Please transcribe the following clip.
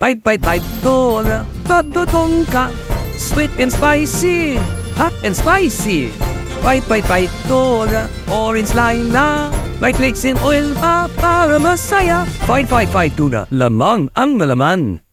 Bite, bite, bite, tora, todo tongka. Sweet and spicy, hot and spicy. Bite, bite, bite, tora, orange lime na. May flakes in oil pa para masaya. Fight, fight, fight, tuna. Lamang ang malaman.